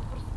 por